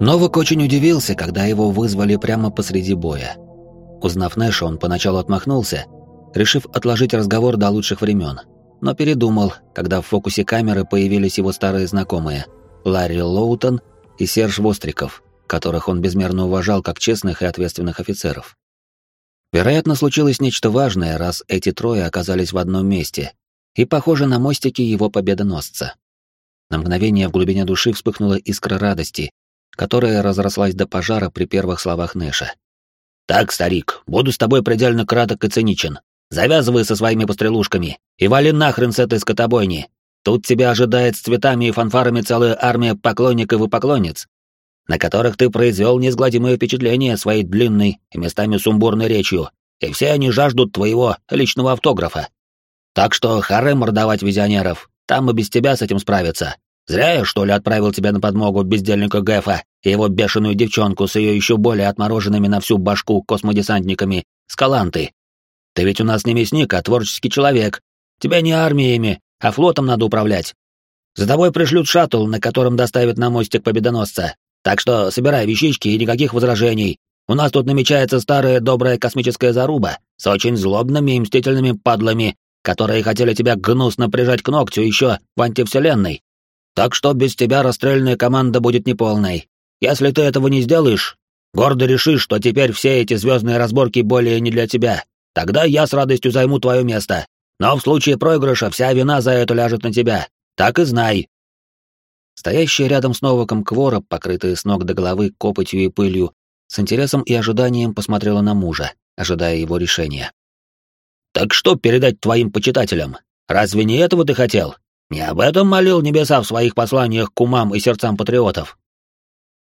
Новак очень удивился, когда его вызвали прямо посреди боя. Узнав Нэша, он поначалу отмахнулся, решив отложить разговор до лучших времен, но передумал, когда в фокусе камеры появились его старые знакомые Ларри Лоутон и Серж Востриков, которых он безмерно уважал как честных и ответственных офицеров. Вероятно, случилось нечто важное, раз эти трое оказались в одном месте, и похоже на мостике его победоносца. На мгновение в глубине души вспыхнула искра радости, которая разрослась до пожара при первых словах Нэша. «Так, старик, буду с тобой предельно краток и циничен. Завязывай со своими пострелушками и вали нахрен с этой скотобойни. Тут тебя ожидает с цветами и фанфарами целая армия поклонников и поклонниц, на которых ты произвел неизгладимое впечатление своей длинной и местами сумбурной речью, и все они жаждут твоего личного автографа. Так что харе мордовать визионеров, там и без тебя с этим справиться. Зря я, что ли, отправил тебя на подмогу бездельника Гэфа и его бешеную девчонку с ее еще более отмороженными на всю башку космодесантниками, скаланты. Ты ведь у нас не мясник, а творческий человек. Тебя не армиями, а флотом надо управлять. За тобой пришлют шаттл, на котором доставят на мостик победоносца. Так что собирай вещички и никаких возражений. У нас тут намечается старая добрая космическая заруба с очень злобными и мстительными падлами, которые хотели тебя гнусно прижать к ногтю еще в антивселенной. Так что без тебя расстрельная команда будет неполной. Если ты этого не сделаешь, гордо решишь, что теперь все эти звездные разборки более не для тебя. Тогда я с радостью займу твое место. Но в случае проигрыша вся вина за это ляжет на тебя. Так и знай. Стоящая рядом с Новаком Квора, покрытая с ног до головы копотью и пылью, с интересом и ожиданием посмотрела на мужа, ожидая его решения. «Так что передать твоим почитателям? Разве не этого ты хотел? Не об этом молил небеса в своих посланиях к умам и сердцам патриотов?»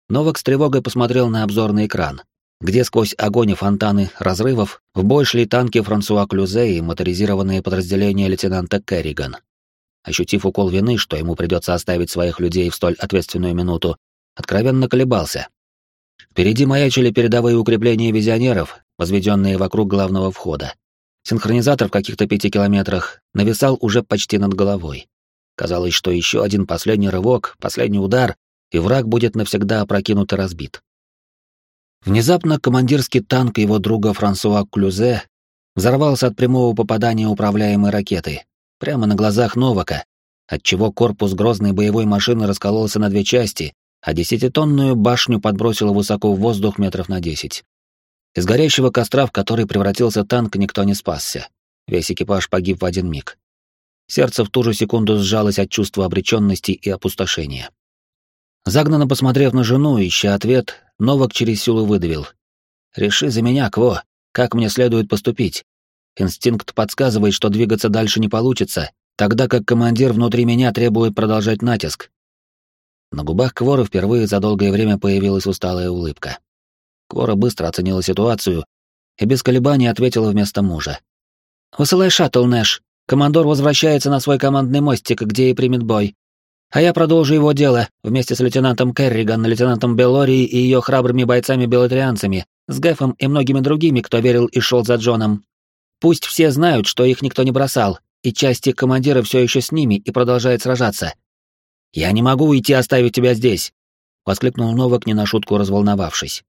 Новак с тревогой посмотрел на обзорный экран, где сквозь огонь и фонтаны разрывов в бой шли танки Франсуа Клюзе и моторизированные подразделения лейтенанта Керриган. Ощутив укол вины, что ему придется оставить своих людей в столь ответственную минуту, откровенно колебался. Впереди маячили передовые укрепления визионеров, возведенные вокруг главного входа. Синхронизатор в каких-то пяти километрах нависал уже почти над головой. Казалось, что еще один последний рывок, последний удар, и враг будет навсегда опрокинут и разбит. Внезапно командирский танк его друга Франсуа Клюзе взорвался от прямого попадания управляемой ракеты, прямо на глазах Новака, отчего корпус грозной боевой машины раскололся на две части, а десятитонную башню подбросило высоко в воздух метров на десять. Из горящего костра, в который превратился танк, никто не спасся. Весь экипаж погиб в один миг. Сердце в ту же секунду сжалось от чувства обреченности и опустошения. Загнанно посмотрев на жену, ища ответ, Новак через силу выдавил. «Реши за меня, Кво, как мне следует поступить. Инстинкт подсказывает, что двигаться дальше не получится, тогда как командир внутри меня требует продолжать натиск. На губах Квора впервые за долгое время появилась усталая улыбка. Квора быстро оценила ситуацию и без колебаний ответила вместо мужа. «Высылай шаттл, Нэш. Командор возвращается на свой командный мостик, где и примет бой. А я продолжу его дело вместе с лейтенантом Керриган, лейтенантом Беллори и ее храбрыми бойцами-белотрианцами, с Гэфом и многими другими, кто верил и шел за Джоном. Пусть все знают, что их никто не бросал, и части командира все еще с ними и продолжает сражаться. «Я не могу уйти, оставить тебя здесь!» — воскликнул Новак, не на шутку разволновавшись.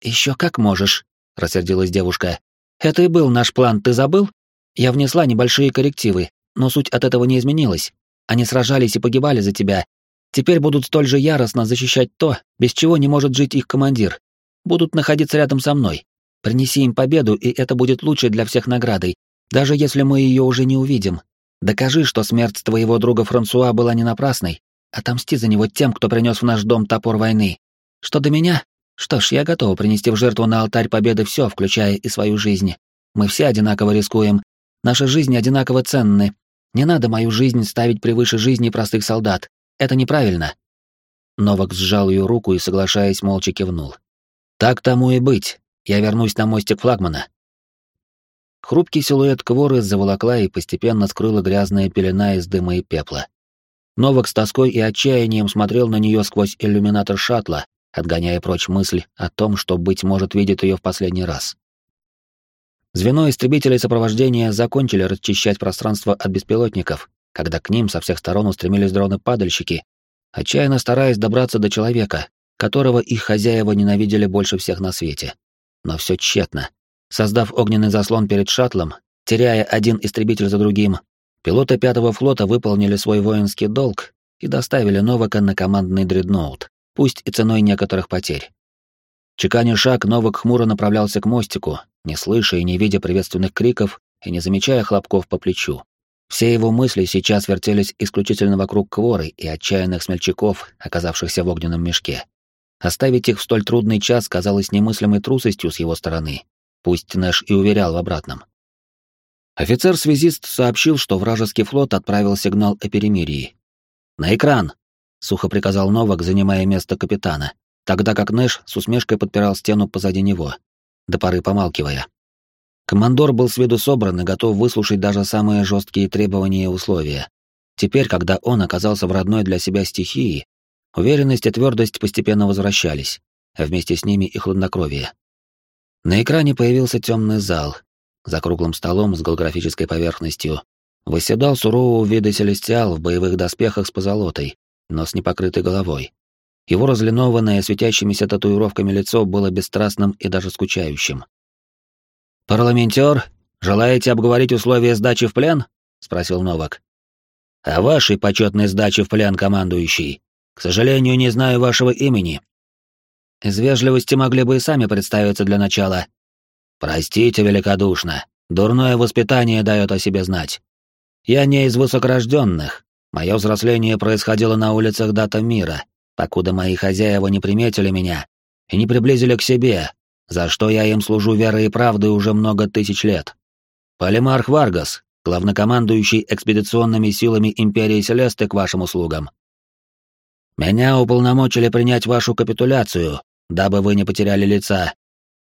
«Еще как можешь», — рассердилась девушка. «Это и был наш план, ты забыл? Я внесла небольшие коррективы, но суть от этого не изменилась. Они сражались и погибали за тебя. Теперь будут столь же яростно защищать то, без чего не может жить их командир. Будут находиться рядом со мной. Принеси им победу, и это будет лучше для всех наградой, даже если мы ее уже не увидим. Докажи, что смерть твоего друга Франсуа была не напрасной. Отомсти за него тем, кто принес в наш дом топор войны. Что до меня? Что ж, я готова принести в жертву на алтарь победы все, включая и свою жизнь. Мы все одинаково рискуем. Наши жизни одинаково ценны. Не надо мою жизнь ставить превыше жизни простых солдат. Это неправильно. Новак сжал ее руку и, соглашаясь, молча кивнул. Так тому и быть. Я вернусь на мостик флагмана. Хрупкий силуэт Кворы заволокла и постепенно скрыла грязная пелена из дыма и пепла. Новак с тоской и отчаянием смотрел на нее сквозь иллюминатор шаттла, отгоняя прочь мысль о том, что, быть может, видит ее в последний раз. Звено истребителей сопровождения закончили расчищать пространство от беспилотников, когда к ним со всех сторон устремились дроны-падальщики, отчаянно стараясь добраться до человека, которого их хозяева ненавидели больше всех на свете. Но все тщетно. Создав огненный заслон перед шаттлом, теряя один истребитель за другим, пилоты пятого флота выполнили свой воинский долг и доставили Новака на командный дредноут, пусть и ценой некоторых потерь. Чеканя шаг, Новак хмуро направлялся к мостику, не слыша и не видя приветственных криков и не замечая хлопков по плечу. Все его мысли сейчас вертелись исключительно вокруг Кворы и отчаянных смельчаков, оказавшихся в огненном мешке. Оставить их в столь трудный час казалось немыслимой трусостью с его стороны, пусть Нэш и уверял в обратном. Офицер-связист сообщил, что вражеский флот отправил сигнал о перемирии. «На экран!» — сухо приказал Новак, занимая место капитана, тогда как Нэш с усмешкой подпирал стену позади него, до поры помалкивая. Командор был с виду собран и готов выслушать даже самые жесткие требования и условия. Теперь, когда он оказался в родной для себя стихии, уверенность и твердость постепенно возвращались, а вместе с ними и хладнокровие. На экране появился темный зал. За круглым столом с голографической поверхностью восседал сурового вида селестиал в боевых доспехах с позолотой, но с непокрытой головой. Его разлинованное светящимися татуировками лицо было бесстрастным и даже скучающим. «Парламентер, желаете обговорить условия сдачи в плен?» — спросил Новак. «О вашей почетной сдаче в плен, командующий. К сожалению, не знаю вашего имени». «Из вежливости могли бы и сами представиться для начала». «Простите великодушно. Дурное воспитание дает о себе знать. Я не из высокорожденных. Мое взросление происходило на улицах Дата Мира, покуда мои хозяева не приметили меня и не приблизили к себе, за что я им служу верой и правдой уже много тысяч лет. Полимарх Варгас, главнокомандующий экспедиционными силами Империи Селесты к вашим услугам. Меня уполномочили принять вашу капитуляцию, дабы вы не потеряли лица.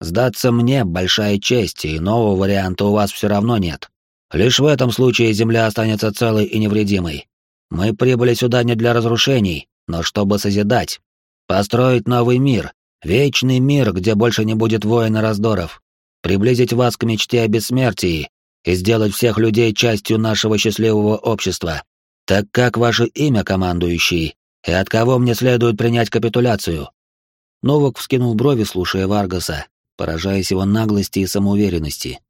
Сдаться мне — большая честь, и нового варианта у вас все равно нет. Лишь в этом случае Земля останется целой и невредимой. Мы прибыли сюда не для разрушений, но чтобы созидать, построить новый мир, Вечный мир, где больше не будет войн и раздоров. Приблизить вас к мечте о бессмертии и сделать всех людей частью нашего счастливого общества. Так как ваше имя, командующий, и от кого мне следует принять капитуляцию?» Новак вскинул брови, слушая Варгаса, поражаясь его наглости и самоуверенности.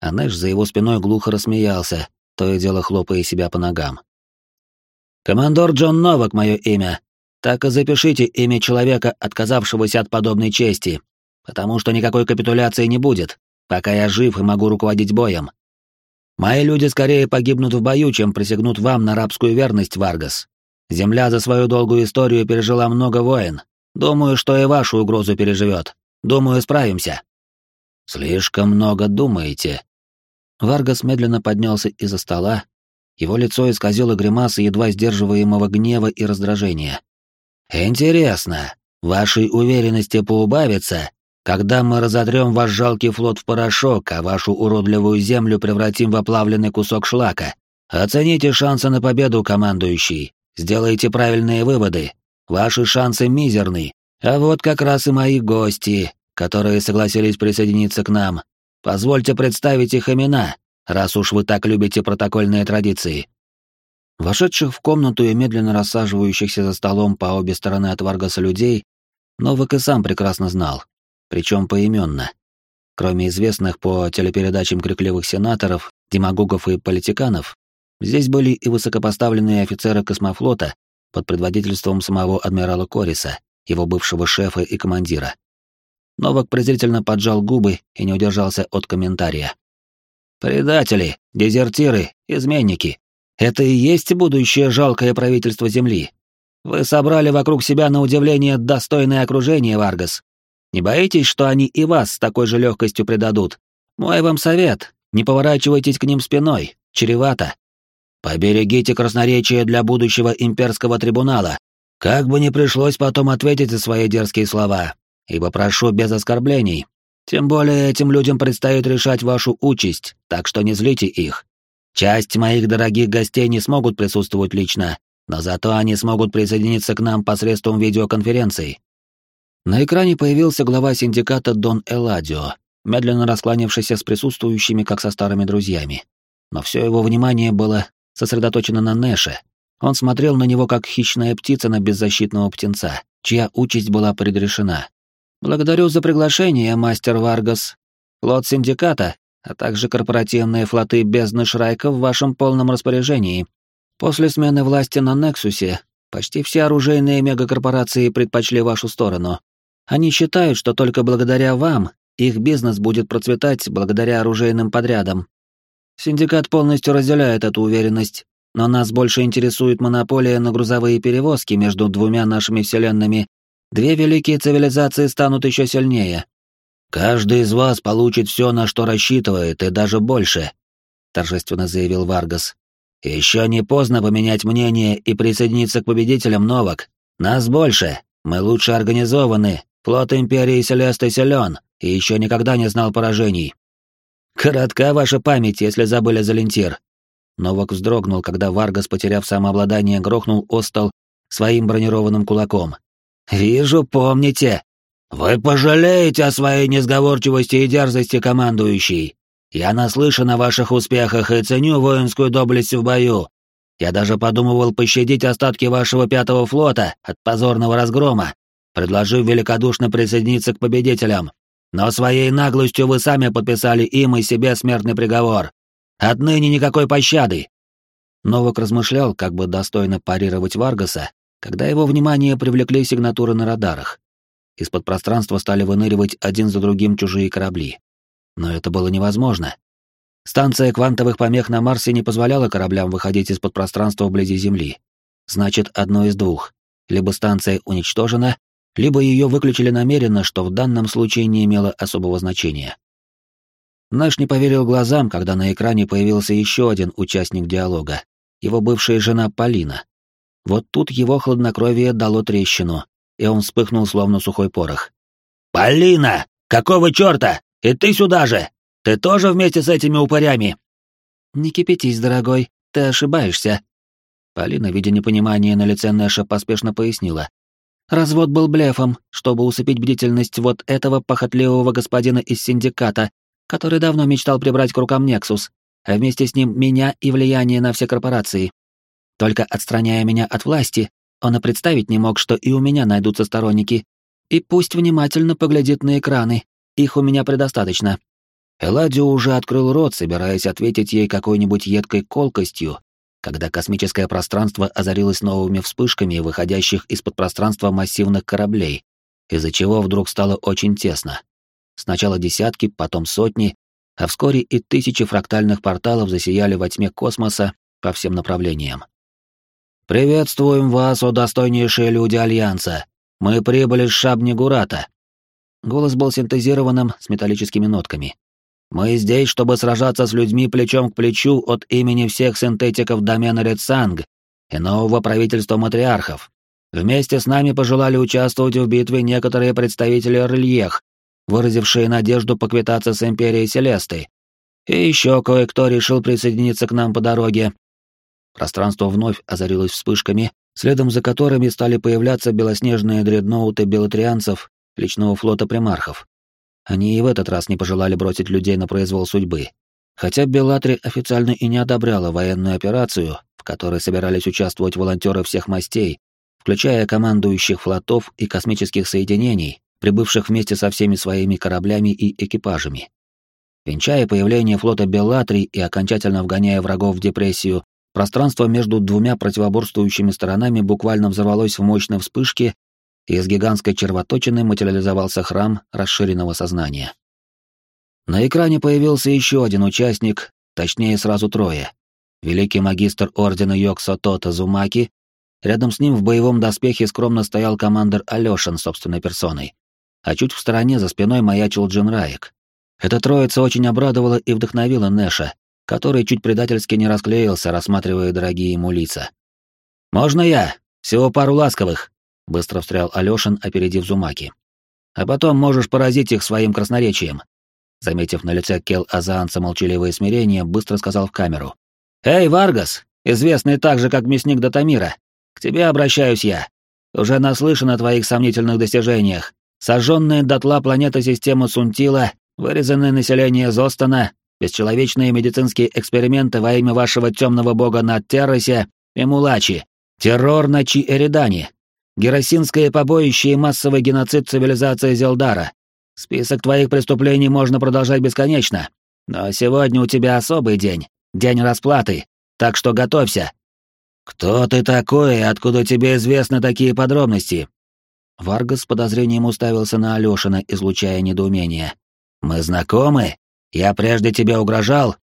А Нэш за его спиной глухо рассмеялся, то и дело хлопая себя по ногам. «Командор Джон Новак, мое имя так и запишите имя человека, отказавшегося от подобной чести, потому что никакой капитуляции не будет, пока я жив и могу руководить боем. Мои люди скорее погибнут в бою, чем присягнут вам на рабскую верность, Варгас. Земля за свою долгую историю пережила много войн. Думаю, что и вашу угрозу переживет. Думаю, справимся. Слишком много думаете. Варгас медленно поднялся из-за стола. Его лицо исказила гримаса едва сдерживаемого гнева и раздражения. «Интересно, вашей уверенности поубавится, когда мы разотрем ваш жалкий флот в порошок, а вашу уродливую землю превратим в оплавленный кусок шлака. Оцените шансы на победу, командующий. Сделайте правильные выводы. Ваши шансы мизерны. А вот как раз и мои гости, которые согласились присоединиться к нам. Позвольте представить их имена, раз уж вы так любите протокольные традиции. Вошедших в комнату и медленно рассаживающихся за столом по обе стороны от Варгаса людей, Новак и сам прекрасно знал, причем поименно. Кроме известных по телепередачам крикливых сенаторов, демагогов и политиканов, здесь были и высокопоставленные офицеры космофлота под предводительством самого адмирала Кориса, его бывшего шефа и командира. Новак презрительно поджал губы и не удержался от комментария. «Предатели, дезертиры, изменники. Это и есть будущее жалкое правительство Земли. Вы собрали вокруг себя на удивление достойное окружение, Варгас. Не боитесь, что они и вас с такой же легкостью предадут? Мой вам совет — не поворачивайтесь к ним спиной, чревато. Поберегите красноречие для будущего имперского трибунала, как бы ни пришлось потом ответить за свои дерзкие слова, ибо прошу без оскорблений. Тем более этим людям предстоит решать вашу участь, так что не злите их. Часть моих дорогих гостей не смогут присутствовать лично, но зато они смогут присоединиться к нам посредством видеоконференции. На экране появился глава синдиката Дон Эладио, медленно раскланившийся с присутствующими, как со старыми друзьями. Но все его внимание было сосредоточено на Нэше. Он смотрел на него, как хищная птица на беззащитного птенца, чья участь была предрешена. «Благодарю за приглашение, мастер Варгас. Флот Синдиката, а также корпоративные флоты бездны Шрайка в вашем полном распоряжении. После смены власти на Нексусе почти все оружейные мегакорпорации предпочли вашу сторону. Они считают, что только благодаря вам их бизнес будет процветать благодаря оружейным подрядам. Синдикат полностью разделяет эту уверенность, но нас больше интересует монополия на грузовые перевозки между двумя нашими вселенными. Две великие цивилизации станут еще сильнее. Каждый из вас получит все, на что рассчитывает, и даже больше, торжественно заявил Варгас. Еще не поздно поменять мнение и присоединиться к победителям Новак. Нас больше, мы лучше организованы, флот Империи Селесты силен, и еще никогда не знал поражений. Коротка ваша память, если забыли за лентир. Новак вздрогнул, когда Варгас, потеряв самообладание, грохнул о стол своим бронированным кулаком. «Вижу, помните. Вы пожалеете о своей несговорчивости и дерзости, командующий. Я наслышан о ваших успехах и ценю воинскую доблесть в бою. Я даже подумывал пощадить остатки вашего пятого флота от позорного разгрома, предложив великодушно присоединиться к победителям. Но своей наглостью вы сами подписали им и себе смертный приговор. Отныне никакой пощады. Новак размышлял, как бы достойно парировать Варгаса, когда его внимание привлекли сигнатуры на радарах. Из-под пространства стали выныривать один за другим чужие корабли. Но это было невозможно. Станция квантовых помех на Марсе не позволяла кораблям выходить из-под пространства вблизи Земли. Значит, одно из двух. Либо станция уничтожена, либо ее выключили намеренно, что в данном случае не имело особого значения. Наш не поверил глазам, когда на экране появился еще один участник диалога, его бывшая жена Полина. Вот тут его хладнокровие дало трещину, и он вспыхнул словно сухой порох. «Полина! Какого черта? И ты сюда же! Ты тоже вместе с этими упырями?» «Не кипятись, дорогой, ты ошибаешься». Полина, видя непонимание на лице Нэша, поспешно пояснила. Развод был блефом, чтобы усыпить бдительность вот этого похотливого господина из синдиката, который давно мечтал прибрать к рукам Нексус, а вместе с ним меня и влияние на все корпорации. Только отстраняя меня от власти, он и представить не мог, что и у меня найдутся сторонники. И пусть внимательно поглядит на экраны, их у меня предостаточно. Эладио уже открыл рот, собираясь ответить ей какой-нибудь едкой колкостью, когда космическое пространство озарилось новыми вспышками, выходящих из-под пространства массивных кораблей, из-за чего вдруг стало очень тесно. Сначала десятки, потом сотни, а вскоре и тысячи фрактальных порталов засияли во тьме космоса по всем направлениям. «Приветствуем вас, о достойнейшие люди Альянса! Мы прибыли с Шабни-Гурата!» Голос был синтезированным с металлическими нотками. Мы здесь, чтобы сражаться с людьми плечом к плечу от имени всех синтетиков домена Редсанг и нового правительства матриархов. Вместе с нами пожелали участвовать в битве некоторые представители Рельех, выразившие надежду поквитаться с Империей Селесты. И еще кое-кто решил присоединиться к нам по дороге. Пространство вновь озарилось вспышками, следом за которыми стали появляться белоснежные дредноуты белотрианцев личного флота примархов. Они и в этот раз не пожелали бросить людей на произвол судьбы. Хотя Беллатри официально и не одобряла военную операцию, в которой собирались участвовать волонтеры всех мастей, включая командующих флотов и космических соединений, прибывших вместе со всеми своими кораблями и экипажами. Венчая появление флота Беллатри и окончательно вгоняя врагов в депрессию, пространство между двумя противоборствующими сторонами буквально взорвалось в мощной вспышке и из гигантской червоточины материализовался храм расширенного сознания. На экране появился еще один участник, точнее сразу трое. Великий магистр ордена Йоксо Тота Зумаки, рядом с ним в боевом доспехе скромно стоял командир Алешин собственной персоной, а чуть в стороне за спиной маячил Джин Раек. Эта троица очень обрадовала и вдохновила Нэша, который чуть предательски не расклеился, рассматривая дорогие ему лица. «Можно я? Всего пару ласковых», Быстро встрял Алёшин, опередив Зумаки. «А потом можешь поразить их своим красноречием». Заметив на лице Кел Азаанца молчаливое смирение, быстро сказал в камеру. «Эй, Варгас, известный так же, как мясник Датамира, к тебе обращаюсь я. Уже наслышан о твоих сомнительных достижениях. Сожженная дотла планета системы Сунтила, вырезанное население Зостона, бесчеловечные медицинские эксперименты во имя вашего темного бога на Террасе и Мулачи, террор на Чи-Эридане, Геросинское побоище и массовый геноцид цивилизации Зелдара. Список твоих преступлений можно продолжать бесконечно. Но сегодня у тебя особый день, день расплаты, так что готовься. Кто ты такой и откуда тебе известны такие подробности? Варгас с подозрением уставился на Алёшина, излучая недоумение. Мы знакомы? Я прежде тебе угрожал?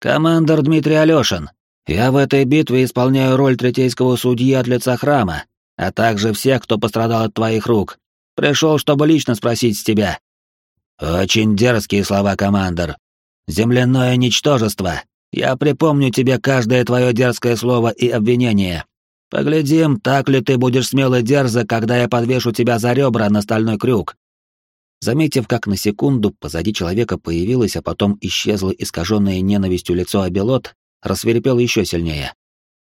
Командор Дмитрий Алёшин. Я в этой битве исполняю роль третейского судьи от лица храма, а также всех, кто пострадал от твоих рук. Пришел, чтобы лично спросить с тебя». «Очень дерзкие слова, командор. Земляное ничтожество. Я припомню тебе каждое твое дерзкое слово и обвинение. Поглядим, так ли ты будешь смело дерзок, когда я подвешу тебя за ребра на стальной крюк». Заметив, как на секунду позади человека появилось, а потом исчезло искаженное ненавистью лицо Абелот, рассверепел еще сильнее.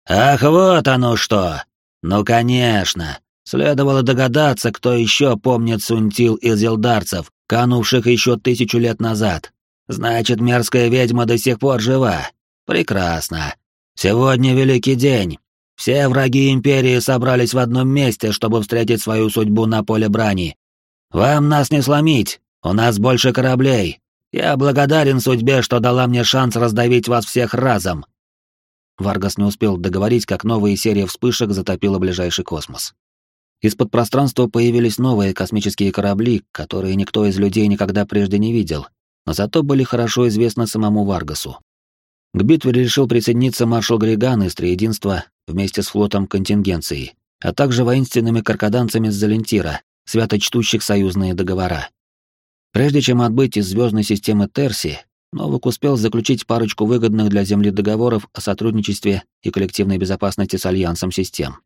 «Ах, вот оно что! Ну, конечно. Следовало догадаться, кто еще помнит Сунтил из Елдарцев, канувших еще тысячу лет назад. Значит, мерзкая ведьма до сих пор жива. Прекрасно. Сегодня великий день. Все враги Империи собрались в одном месте, чтобы встретить свою судьбу на поле брани. Вам нас не сломить, у нас больше кораблей. Я благодарен судьбе, что дала мне шанс раздавить вас всех разом. Варгас не успел договорить, как новая серия вспышек затопила ближайший космос. Из-под пространства появились новые космические корабли, которые никто из людей никогда прежде не видел, но зато были хорошо известны самому Варгасу. К битве решил присоединиться маршал Григан из Триединства вместе с флотом контингенции, а также воинственными каркаданцами с Залентира, свято чтущих союзные договора. Прежде чем отбыть из звездной системы Терси, Новак успел заключить парочку выгодных для Земли договоров о сотрудничестве и коллективной безопасности с Альянсом систем.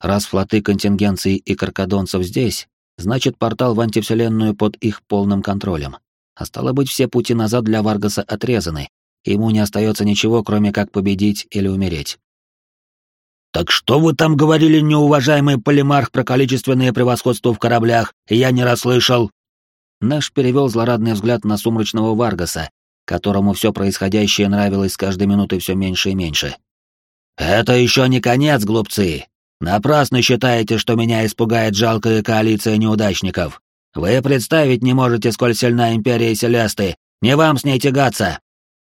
Раз флоты контингенции и каркадонцев здесь, значит портал в антивселенную под их полным контролем. А стало быть, все пути назад для Варгаса отрезаны, ему не остается ничего, кроме как победить или умереть. «Так что вы там говорили, неуважаемый полимарх, про количественное превосходство в кораблях? Я не расслышал!» Наш перевел злорадный взгляд на сумрачного Варгаса, которому все происходящее нравилось с каждой минутой все меньше и меньше. «Это еще не конец, глупцы! Напрасно считаете, что меня испугает жалкая коалиция неудачников. Вы представить не можете, сколь сильна Империя Селесты, не вам с ней тягаться.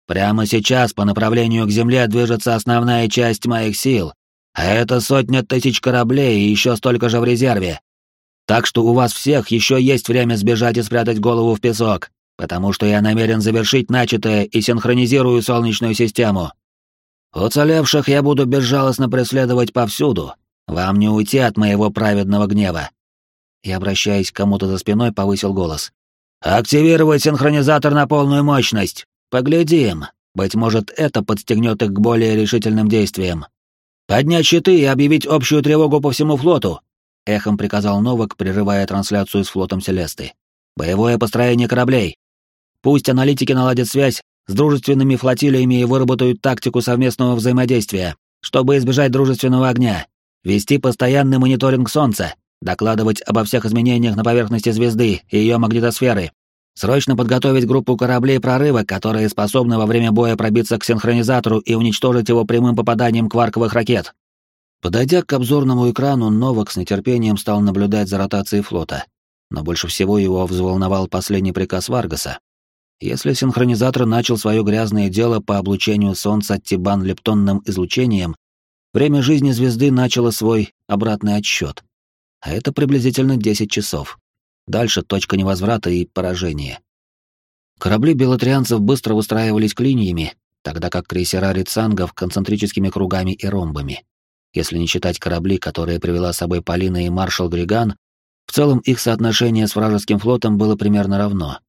Прямо сейчас по направлению к Земле движется основная часть моих сил, а это сотня тысяч кораблей и еще столько же в резерве. Так что у вас всех еще есть время сбежать и спрятать голову в песок потому что я намерен завершить начатое и синхронизирую Солнечную систему. Уцелевших я буду безжалостно преследовать повсюду. Вам не уйти от моего праведного гнева. И, обращаясь к кому-то за спиной, повысил голос. «Активировать синхронизатор на полную мощность! Поглядим, быть может, это подстегнет их к более решительным действиям. Поднять щиты и объявить общую тревогу по всему флоту!» — эхом приказал Новак, прерывая трансляцию с флотом Селесты. «Боевое построение кораблей! Пусть аналитики наладят связь с дружественными флотилиями и выработают тактику совместного взаимодействия, чтобы избежать дружественного огня, вести постоянный мониторинг Солнца, докладывать обо всех изменениях на поверхности звезды и ее магнитосферы, срочно подготовить группу кораблей прорыва, которые способны во время боя пробиться к синхронизатору и уничтожить его прямым попаданием кварковых ракет. Подойдя к обзорному экрану, Новак с нетерпением стал наблюдать за ротацией флота. Но больше всего его взволновал последний приказ Варгаса, если синхронизатор начал свое грязное дело по облучению Солнца тибан-лептонным излучением, время жизни звезды начало свой обратный отсчет. А это приблизительно 10 часов. Дальше точка невозврата и поражения. Корабли белотрианцев быстро выстраивались клиниями, тогда как крейсера рицангов концентрическими кругами и ромбами. Если не считать корабли, которые привела с собой Полина и маршал Григан, в целом их соотношение с вражеским флотом было примерно равно.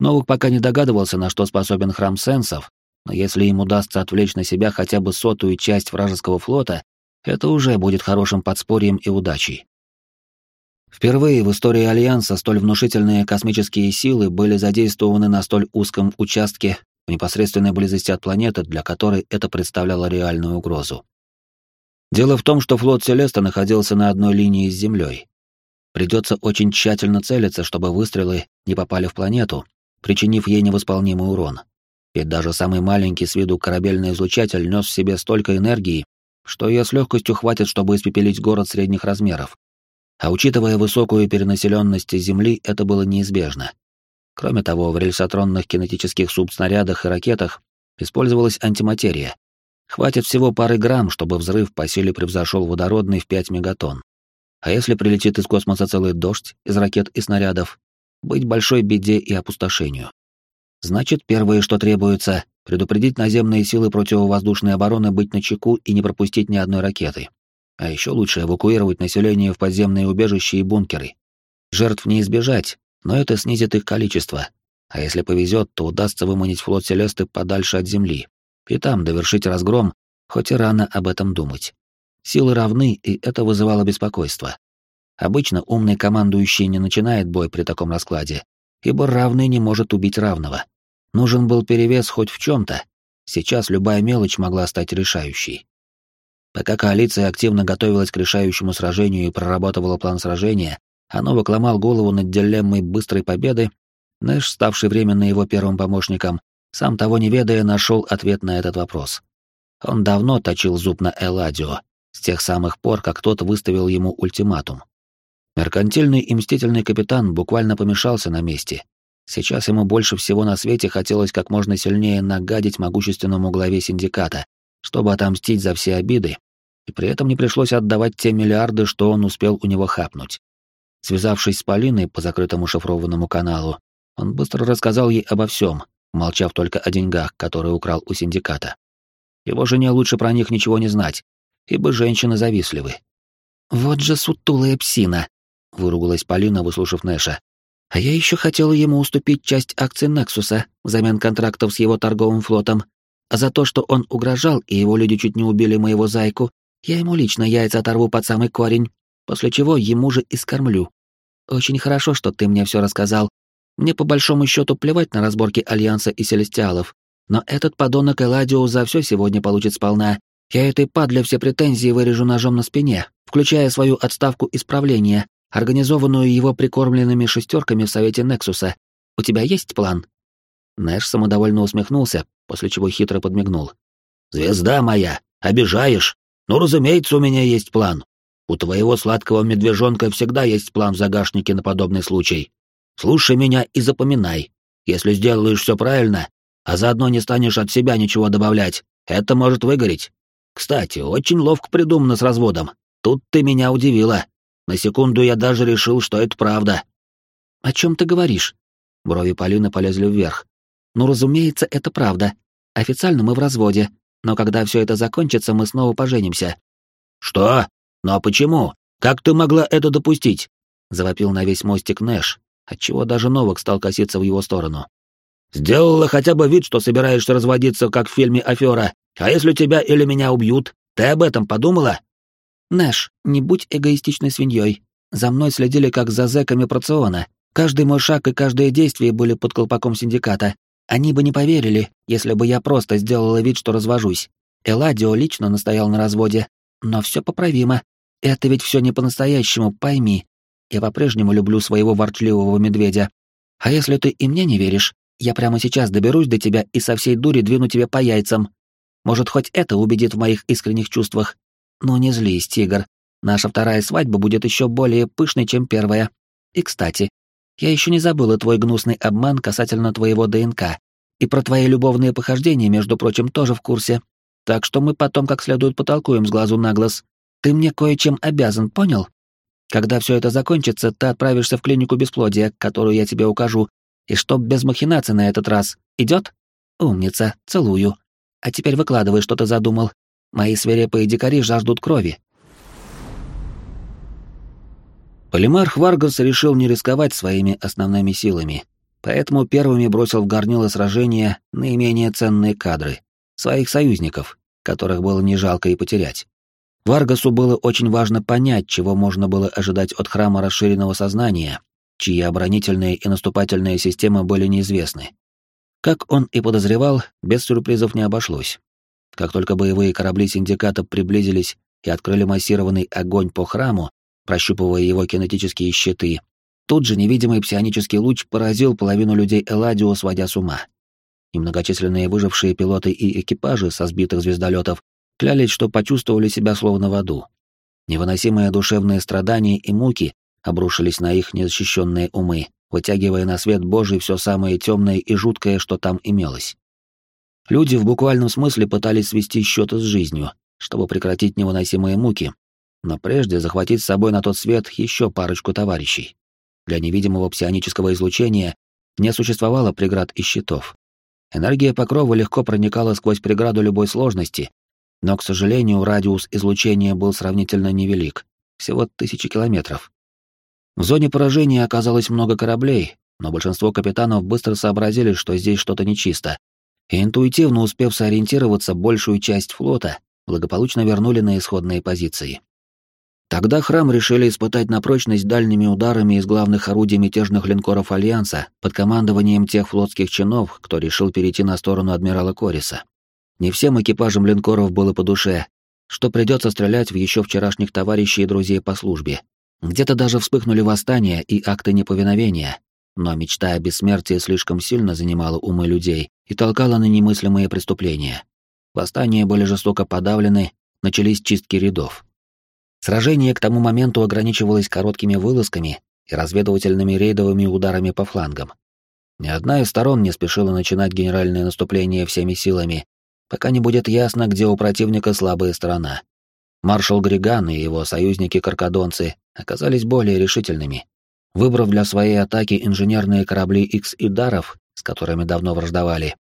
Новак пока не догадывался, на что способен храм сенсов, но если им удастся отвлечь на себя хотя бы сотую часть вражеского флота, это уже будет хорошим подспорьем и удачей. Впервые в истории Альянса столь внушительные космические силы были задействованы на столь узком участке в непосредственной близости от планеты, для которой это представляло реальную угрозу. Дело в том, что флот Селеста находился на одной линии с Землей. Придется очень тщательно целиться, чтобы выстрелы не попали в планету, причинив ей невосполнимый урон. Ведь даже самый маленький с виду корабельный излучатель нес в себе столько энергии, что ее с легкостью хватит, чтобы испепелить город средних размеров, а учитывая высокую перенаселенность Земли, это было неизбежно. Кроме того, в рельсотронных кинетических субснарядах и ракетах использовалась антиматерия. Хватит всего пары грамм, чтобы взрыв по силе превзошел водородный в 5 мегатонн. А если прилетит из космоса целый дождь из ракет и снарядов, быть большой беде и опустошению. Значит, первое, что требуется, предупредить наземные силы противовоздушной обороны быть начеку и не пропустить ни одной ракеты. А еще лучше эвакуировать население в подземные убежища и бункеры. Жертв не избежать, но это снизит их количество. А если повезет, то удастся выманить флот Селесты подальше от Земли. И там довершить разгром, хоть и рано об этом думать. Силы равны, и это вызывало беспокойство. Обычно умный командующий не начинает бой при таком раскладе, ибо равный не может убить равного. Нужен был перевес хоть в чем-то. Сейчас любая мелочь могла стать решающей. Пока коалиция активно готовилась к решающему сражению и прорабатывала план сражения, а Новак ломал голову над дилеммой быстрой победы, Нэш, ставший временно его первым помощником, сам того не ведая, нашел ответ на этот вопрос. Он давно точил зуб на Эладио, с тех самых пор, как тот выставил ему ультиматум. Меркантильный и мстительный капитан буквально помешался на месте. Сейчас ему больше всего на свете хотелось как можно сильнее нагадить могущественному главе синдиката, чтобы отомстить за все обиды, и при этом не пришлось отдавать те миллиарды, что он успел у него хапнуть. Связавшись с Полиной по закрытому шифрованному каналу, он быстро рассказал ей обо всем, молчав только о деньгах, которые украл у синдиката. Его жене лучше про них ничего не знать, ибо женщины завистливы. «Вот же сутулая псина!» — выругалась Полина, выслушав Нэша. «А я еще хотела ему уступить часть акций Нексуса взамен контрактов с его торговым флотом. А за то, что он угрожал, и его люди чуть не убили моего зайку, я ему лично яйца оторву под самый корень, после чего ему же и скормлю. Очень хорошо, что ты мне все рассказал, мне по большому счету плевать на разборки Альянса и Селестиалов, но этот подонок Эладио за все сегодня получит сполна. Я этой падле все претензии вырежу ножом на спине, включая свою отставку исправления, организованную его прикормленными шестерками в Совете Нексуса. У тебя есть план?» Нэш самодовольно усмехнулся, после чего хитро подмигнул. «Звезда моя, обижаешь? Ну, разумеется, у меня есть план. У твоего сладкого медвежонка всегда есть план в загашнике на подобный случай. Слушай меня и запоминай. Если сделаешь все правильно, а заодно не станешь от себя ничего добавлять, это может выгореть. Кстати, очень ловко придумано с разводом. Тут ты меня удивила. На секунду я даже решил, что это правда. О чем ты говоришь? Брови Полины полезли вверх. Ну, разумеется, это правда. Официально мы в разводе, но когда все это закончится, мы снова поженимся. Что? Но почему? Как ты могла это допустить? Завопил на весь мостик Нэш, отчего даже Новак стал коситься в его сторону. «Сделала хотя бы вид, что собираешься разводиться, как в фильме «Афера», а если тебя или меня убьют, ты об этом подумала?» «Нэш, не будь эгоистичной свиньей. За мной следили как за зэками проциона. Каждый мой шаг и каждое действие были под колпаком синдиката. Они бы не поверили, если бы я просто сделала вид, что развожусь. Эладио лично настоял на разводе. Но все поправимо. Это ведь все не по-настоящему, пойми. Я по-прежнему люблю своего ворчливого медведя. А если ты и мне не веришь, я прямо сейчас доберусь до тебя и со всей дури двину тебе по яйцам. Может, хоть это убедит в моих искренних чувствах. Но не злись, тигр. Наша вторая свадьба будет еще более пышной, чем первая. И, кстати, я еще не забыла твой гнусный обман касательно твоего ДНК. И про твои любовные похождения, между прочим, тоже в курсе. Так что мы потом как следует потолкуем с глазу на глаз. Ты мне кое-чем обязан, понял? Когда все это закончится, ты отправишься в клинику бесплодия, которую я тебе укажу, и чтоб без махинаций на этот раз. Идет? Умница, целую. А теперь выкладывай, что ты задумал. Мои свирепые дикари жаждут крови. Полимарх Варгас решил не рисковать своими основными силами, поэтому первыми бросил в горнило сражения наименее ценные кадры, своих союзников, которых было не жалко и потерять. Варгасу было очень важно понять, чего можно было ожидать от храма расширенного сознания, чьи оборонительные и наступательные системы были неизвестны. Как он и подозревал, без сюрпризов не обошлось. Как только боевые корабли синдиката приблизились и открыли массированный огонь по храму, прощупывая его кинетические щиты, тут же невидимый псионический луч поразил половину людей Эладио, сводя с ума. Немногочисленные выжившие пилоты и экипажи со сбитых звездолетов клялись, что почувствовали себя словно в аду. Невыносимые душевные страдания и муки обрушились на их незащищенные умы, вытягивая на свет Божий все самое темное и жуткое, что там имелось. Люди в буквальном смысле пытались свести счеты с жизнью, чтобы прекратить невыносимые муки, но прежде захватить с собой на тот свет еще парочку товарищей. Для невидимого псионического излучения не существовало преград и щитов. Энергия покрова легко проникала сквозь преграду любой сложности, но, к сожалению, радиус излучения был сравнительно невелик, всего тысячи километров. В зоне поражения оказалось много кораблей, но большинство капитанов быстро сообразили, что здесь что-то нечисто, и интуитивно успев сориентироваться, большую часть флота благополучно вернули на исходные позиции. Тогда храм решили испытать на прочность дальними ударами из главных орудий мятежных линкоров Альянса под командованием тех флотских чинов, кто решил перейти на сторону адмирала Кориса. Не всем экипажам линкоров было по душе, что придется стрелять в еще вчерашних товарищей и друзей по службе. Где-то даже вспыхнули восстания и акты неповиновения, но мечта о бессмертии слишком сильно занимала умы людей и толкала на немыслимые преступления. Восстания были жестоко подавлены, начались чистки рядов. Сражение к тому моменту ограничивалось короткими вылазками и разведывательными рейдовыми ударами по флангам. Ни одна из сторон не спешила начинать генеральное наступление всеми силами, пока не будет ясно, где у противника слабая сторона. Маршал Григан и его союзники-каркадонцы оказались более решительными, выбрав для своей атаки инженерные корабли X и Даров, с которыми давно враждовали.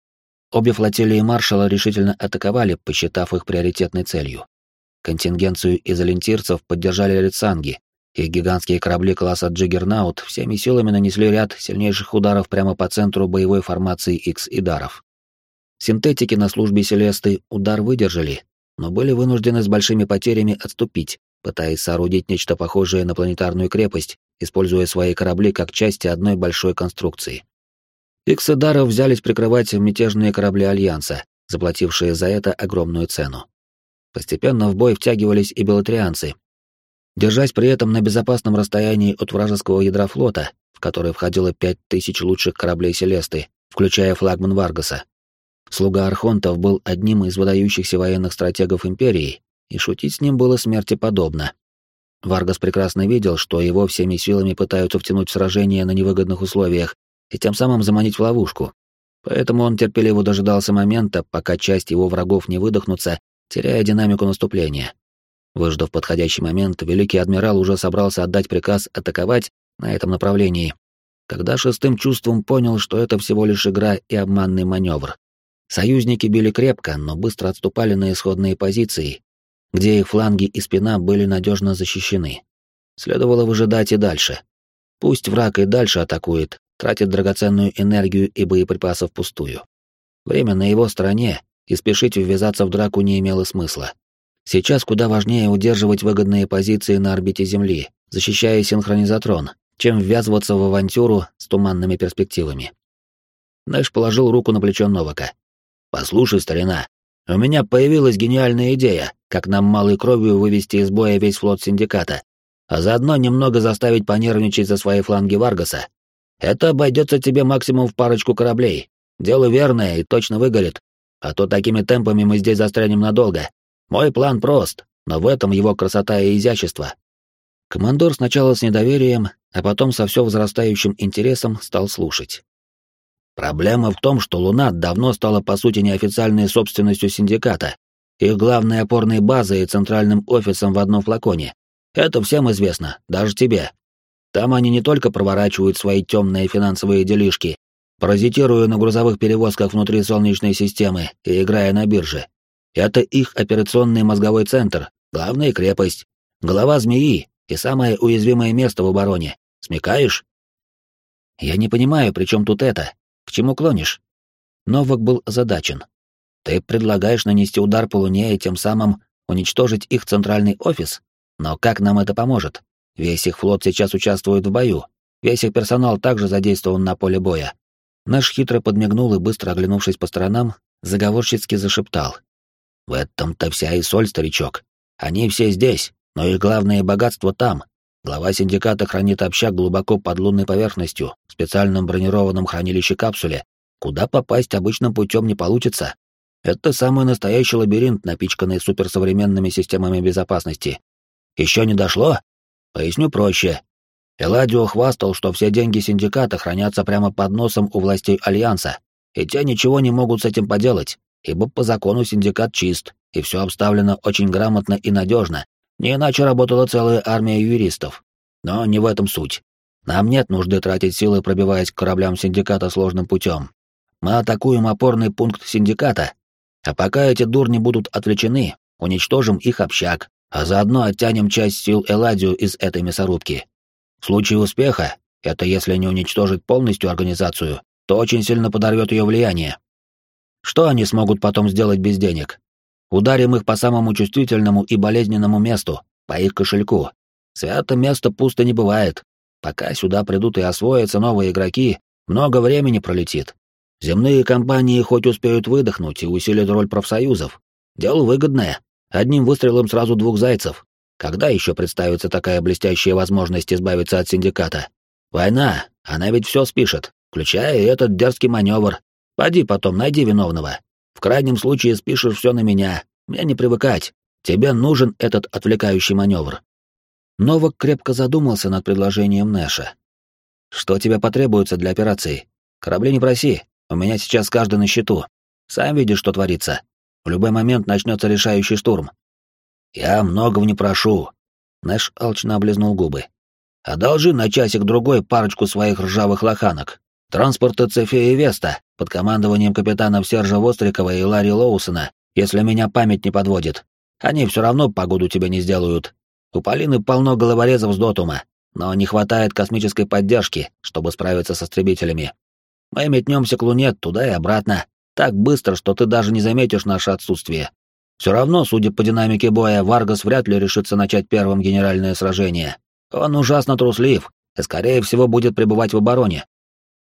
Обе флотилии маршала решительно атаковали, посчитав их приоритетной целью. Контингенцию из алентирцев поддержали лицанги, их гигантские корабли класса Джиггернаут всеми силами нанесли ряд сильнейших ударов прямо по центру боевой формации X и Даров. Синтетики на службе Селесты удар выдержали, но были вынуждены с большими потерями отступить, пытаясь соорудить нечто похожее на планетарную крепость, используя свои корабли как части одной большой конструкции. Иксидаров взялись прикрывать мятежные корабли Альянса, заплатившие за это огромную цену. Постепенно в бой втягивались и белотрианцы, держась при этом на безопасном расстоянии от вражеского ядра флота, в который входило пять тысяч лучших кораблей Селесты, включая флагман Варгаса. Слуга Архонтов был одним из выдающихся военных стратегов Империи, и шутить с ним было смерти подобно. Варгас прекрасно видел, что его всеми силами пытаются втянуть в сражение на невыгодных условиях и тем самым заманить в ловушку. Поэтому он терпеливо дожидался момента, пока часть его врагов не выдохнутся теряя динамику наступления. Выждав подходящий момент, великий адмирал уже собрался отдать приказ атаковать на этом направлении, когда шестым чувством понял, что это всего лишь игра и обманный маневр. Союзники били крепко, но быстро отступали на исходные позиции, где их фланги и спина были надежно защищены. Следовало выжидать и дальше. Пусть враг и дальше атакует, тратит драгоценную энергию и боеприпасов впустую. Время на его стороне, и спешить ввязаться в драку не имело смысла. Сейчас куда важнее удерживать выгодные позиции на орбите Земли, защищая синхронизатрон, чем ввязываться в авантюру с туманными перспективами. Нэш положил руку на плечо Новака. «Послушай, старина, у меня появилась гениальная идея, как нам малой кровью вывести из боя весь флот Синдиката, а заодно немного заставить понервничать за свои фланги Варгаса. Это обойдется тебе максимум в парочку кораблей. Дело верное и точно выгорит, а то такими темпами мы здесь застрянем надолго. Мой план прост, но в этом его красота и изящество. Командор сначала с недоверием, а потом со все возрастающим интересом стал слушать. Проблема в том, что Луна давно стала по сути неофициальной собственностью синдиката, их главной опорной базой и центральным офисом в одном флаконе. Это всем известно, даже тебе. Там они не только проворачивают свои темные финансовые делишки, паразитируя на грузовых перевозках внутри Солнечной системы и играя на бирже. Это их операционный мозговой центр, главная крепость, голова змеи и самое уязвимое место в обороне. Смекаешь? Я не понимаю, при чем тут это? К чему клонишь? Новак был озадачен. Ты предлагаешь нанести удар по Луне и тем самым уничтожить их центральный офис? Но как нам это поможет? Весь их флот сейчас участвует в бою. Весь их персонал также задействован на поле боя. Наш хитро подмигнул и, быстро оглянувшись по сторонам, заговорщицки зашептал. «В этом-то вся и соль, старичок. Они все здесь, но их главное богатство там. Глава синдиката хранит общак глубоко под лунной поверхностью, в специальном бронированном хранилище-капсуле, куда попасть обычным путем не получится. Это самый настоящий лабиринт, напичканный суперсовременными системами безопасности. Еще не дошло? Поясню проще. Эладио хвастал, что все деньги синдиката хранятся прямо под носом у властей Альянса, и те ничего не могут с этим поделать, ибо по закону синдикат чист, и все обставлено очень грамотно и надежно. Не иначе работала целая армия юристов. Но не в этом суть. Нам нет нужды тратить силы, пробиваясь к кораблям синдиката сложным путем. Мы атакуем опорный пункт синдиката, а пока эти дурни будут отвлечены, уничтожим их общак, а заодно оттянем часть сил Эладию из этой мясорубки. В случае успеха, это если не уничтожить полностью организацию, то очень сильно подорвет ее влияние. Что они смогут потом сделать без денег? Ударим их по самому чувствительному и болезненному месту, по их кошельку. Свято место пусто не бывает. Пока сюда придут и освоятся новые игроки, много времени пролетит. Земные компании хоть успеют выдохнуть и усилить роль профсоюзов. Дело выгодное. Одним выстрелом сразу двух зайцев. Когда еще представится такая блестящая возможность избавиться от синдиката? Война, она ведь все спишет, включая и этот дерзкий маневр. Пойди потом, найди виновного. В крайнем случае спишешь все на меня. Мне не привыкать. Тебе нужен этот отвлекающий маневр. Новак крепко задумался над предложением Нэша. Что тебе потребуется для операции? Корабли не проси. У меня сейчас каждый на счету. Сам видишь, что творится. В любой момент начнется решающий штурм. Я многого не прошу. Нэш алчно облизнул губы. Одолжи на часик-другой парочку своих ржавых лоханок. Транспорты Цефея Веста под командованием капитанов Сержа Вострикова и Ларри Лоусона, если меня память не подводит. Они все равно погоду тебе не сделают. У Полины полно головорезов с дотума, но не хватает космической поддержки, чтобы справиться с истребителями. Мы метнемся к Луне туда и обратно, так быстро, что ты даже не заметишь наше отсутствие. Все равно, судя по динамике боя, Варгас вряд ли решится начать первым генеральное сражение. Он ужасно труслив и, скорее всего, будет пребывать в обороне.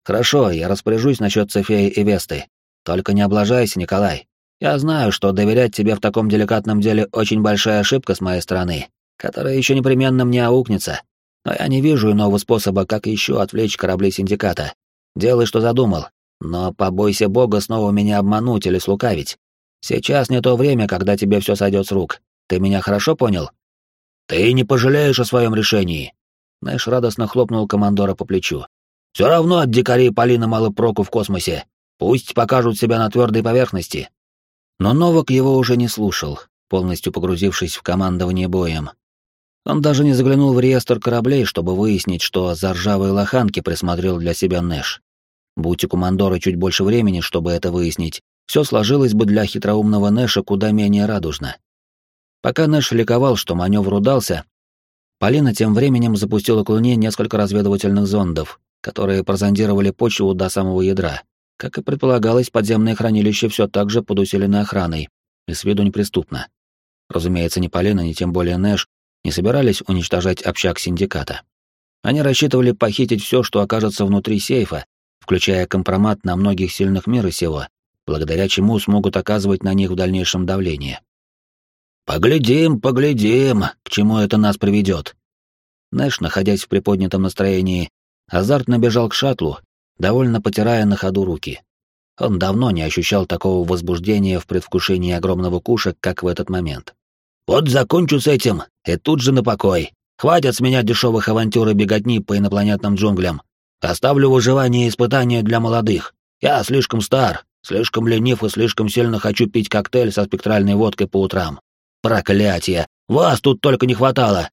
Хорошо, я распоряжусь насчет Цефеи и Весты. Только не облажайся, Николай. Я знаю, что доверять тебе в таком деликатном деле очень большая ошибка с моей стороны, которая еще непременно мне аукнется. Но я не вижу иного способа, как еще отвлечь корабли синдиката. Делай, что задумал, но побойся бога снова меня обмануть или слукавить. Сейчас не то время, когда тебе все сойдет с рук. Ты меня хорошо понял? Ты не пожалеешь о своем решении. Нэш радостно хлопнул командора по плечу. Все равно от дикарей Полина мало проку в космосе. Пусть покажут себя на твердой поверхности. Но Новак его уже не слушал, полностью погрузившись в командование боем. Он даже не заглянул в реестр кораблей, чтобы выяснить, что за ржавые лоханки присмотрел для себя Нэш. Будь у командора чуть больше времени, чтобы это выяснить, все сложилось бы для хитроумного Нэша куда менее радужно. Пока Нэш ликовал, что маневр удался, Полина тем временем запустила к Луне несколько разведывательных зондов, которые прозондировали почву до самого ядра. Как и предполагалось, подземное хранилище все так же под усиленной охраной и с виду неприступно. Разумеется, ни Полина, ни тем более Нэш не собирались уничтожать общак синдиката. Они рассчитывали похитить все, что окажется внутри сейфа, включая компромат на многих сильных мира сего, благодаря чему смогут оказывать на них в дальнейшем давление. «Поглядим, поглядим, к чему это нас приведет». Нэш, находясь в приподнятом настроении, азартно бежал к шаттлу, довольно потирая на ходу руки. Он давно не ощущал такого возбуждения в предвкушении огромного куша, как в этот момент. «Вот закончу с этим, и тут же на покой. Хватит с меня дешевых авантюр и беготни по инопланетным джунглям. Оставлю выживание и испытания для молодых. Я слишком стар, слишком ленив и слишком сильно хочу пить коктейль со спектральной водкой по утрам. Проклятие! Вас тут только не хватало!»